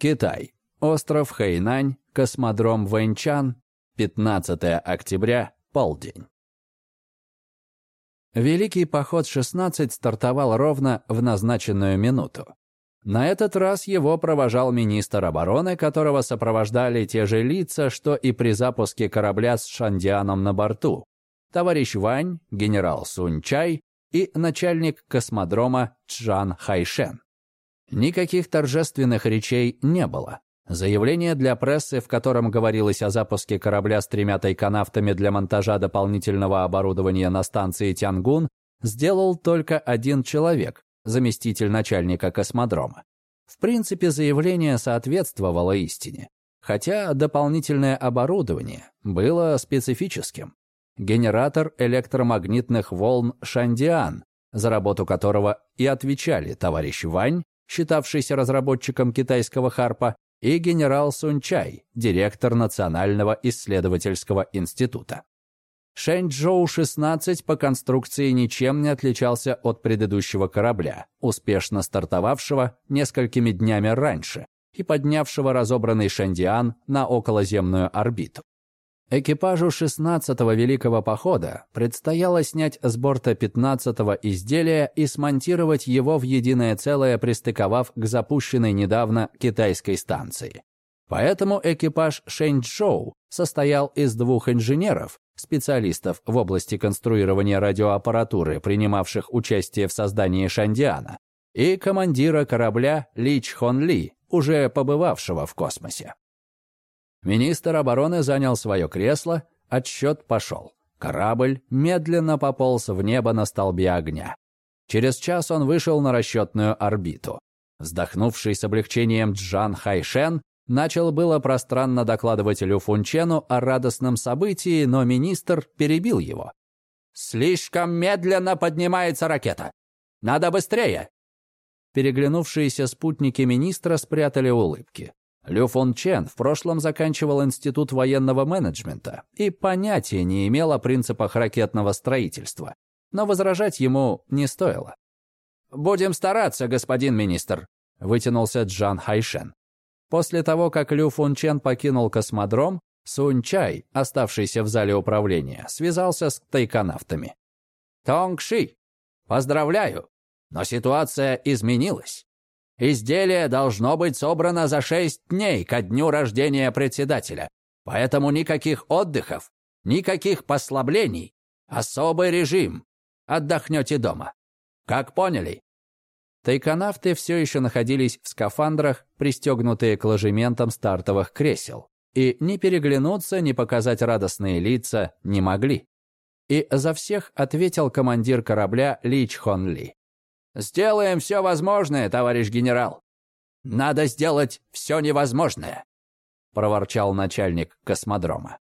Китай. Остров Хэйнань, космодром Вэньчан, 15 октября, полдень. Великий поход 16 стартовал ровно в назначенную минуту. На этот раз его провожал министр обороны, которого сопровождали те же лица, что и при запуске корабля с Шандианом на борту. Товарищ Вань, генерал Сунь Чай и начальник космодрома Чжан Хайшен. Никаких торжественных речей не было. Заявление для прессы, в котором говорилось о запуске корабля с тремя тайконавтами для монтажа дополнительного оборудования на станции Тянгун, сделал только один человек, заместитель начальника космодрома. В принципе, заявление соответствовало истине, хотя дополнительное оборудование было специфическим. Генератор электромагнитных волн «Шандиан», за работу которого и отвечали товарищ Вань, считавшийся разработчиком китайского харпа, и генерал Сунчай, директор Национального исследовательского института. Шэньчжоу-16 по конструкции ничем не отличался от предыдущего корабля, успешно стартовавшего несколькими днями раньше и поднявшего разобранный Шандиан на околоземную орбиту. Экипажу 16-го Великого Похода предстояло снять с борта 15-го изделия и смонтировать его в единое целое, пристыковав к запущенной недавно китайской станции. Поэтому экипаж Шэньчжоу состоял из двух инженеров, специалистов в области конструирования радиоаппаратуры, принимавших участие в создании Шандиана, и командира корабля Ли Чхон Ли, уже побывавшего в космосе. Министр обороны занял свое кресло, отсчет пошел. Корабль медленно пополз в небо на столбе огня. Через час он вышел на расчетную орбиту. Вздохнувший с облегчением Джан Хайшен начал было пространно докладывать Лю Фунчену о радостном событии, но министр перебил его. «Слишком медленно поднимается ракета. Надо быстрее!» Переглянувшиеся спутники министра спрятали улыбки. Лю Фон Чен в прошлом заканчивал Институт военного менеджмента и понятия не имел о принципах ракетного строительства. Но возражать ему не стоило. «Будем стараться, господин министр», — вытянулся Джан Хайшен. После того, как Лю Фун Чен покинул космодром, Сунь Чай, оставшийся в зале управления, связался с тайконавтами. «Тонг Ши, поздравляю, но ситуация изменилась. Изделие должно быть собрано за шесть дней ко дню рождения председателя. Поэтому никаких отдыхов, никаких послаблений. Особый режим. Отдохнете дома. Как поняли? Тайконавты все еще находились в скафандрах, пристегнутые к ложементам стартовых кресел. И ни переглянуться, ни показать радостные лица не могли. И за всех ответил командир корабля Ли Чхон Ли. «Сделаем все возможное, товарищ генерал». «Надо сделать все невозможное», — проворчал начальник космодрома.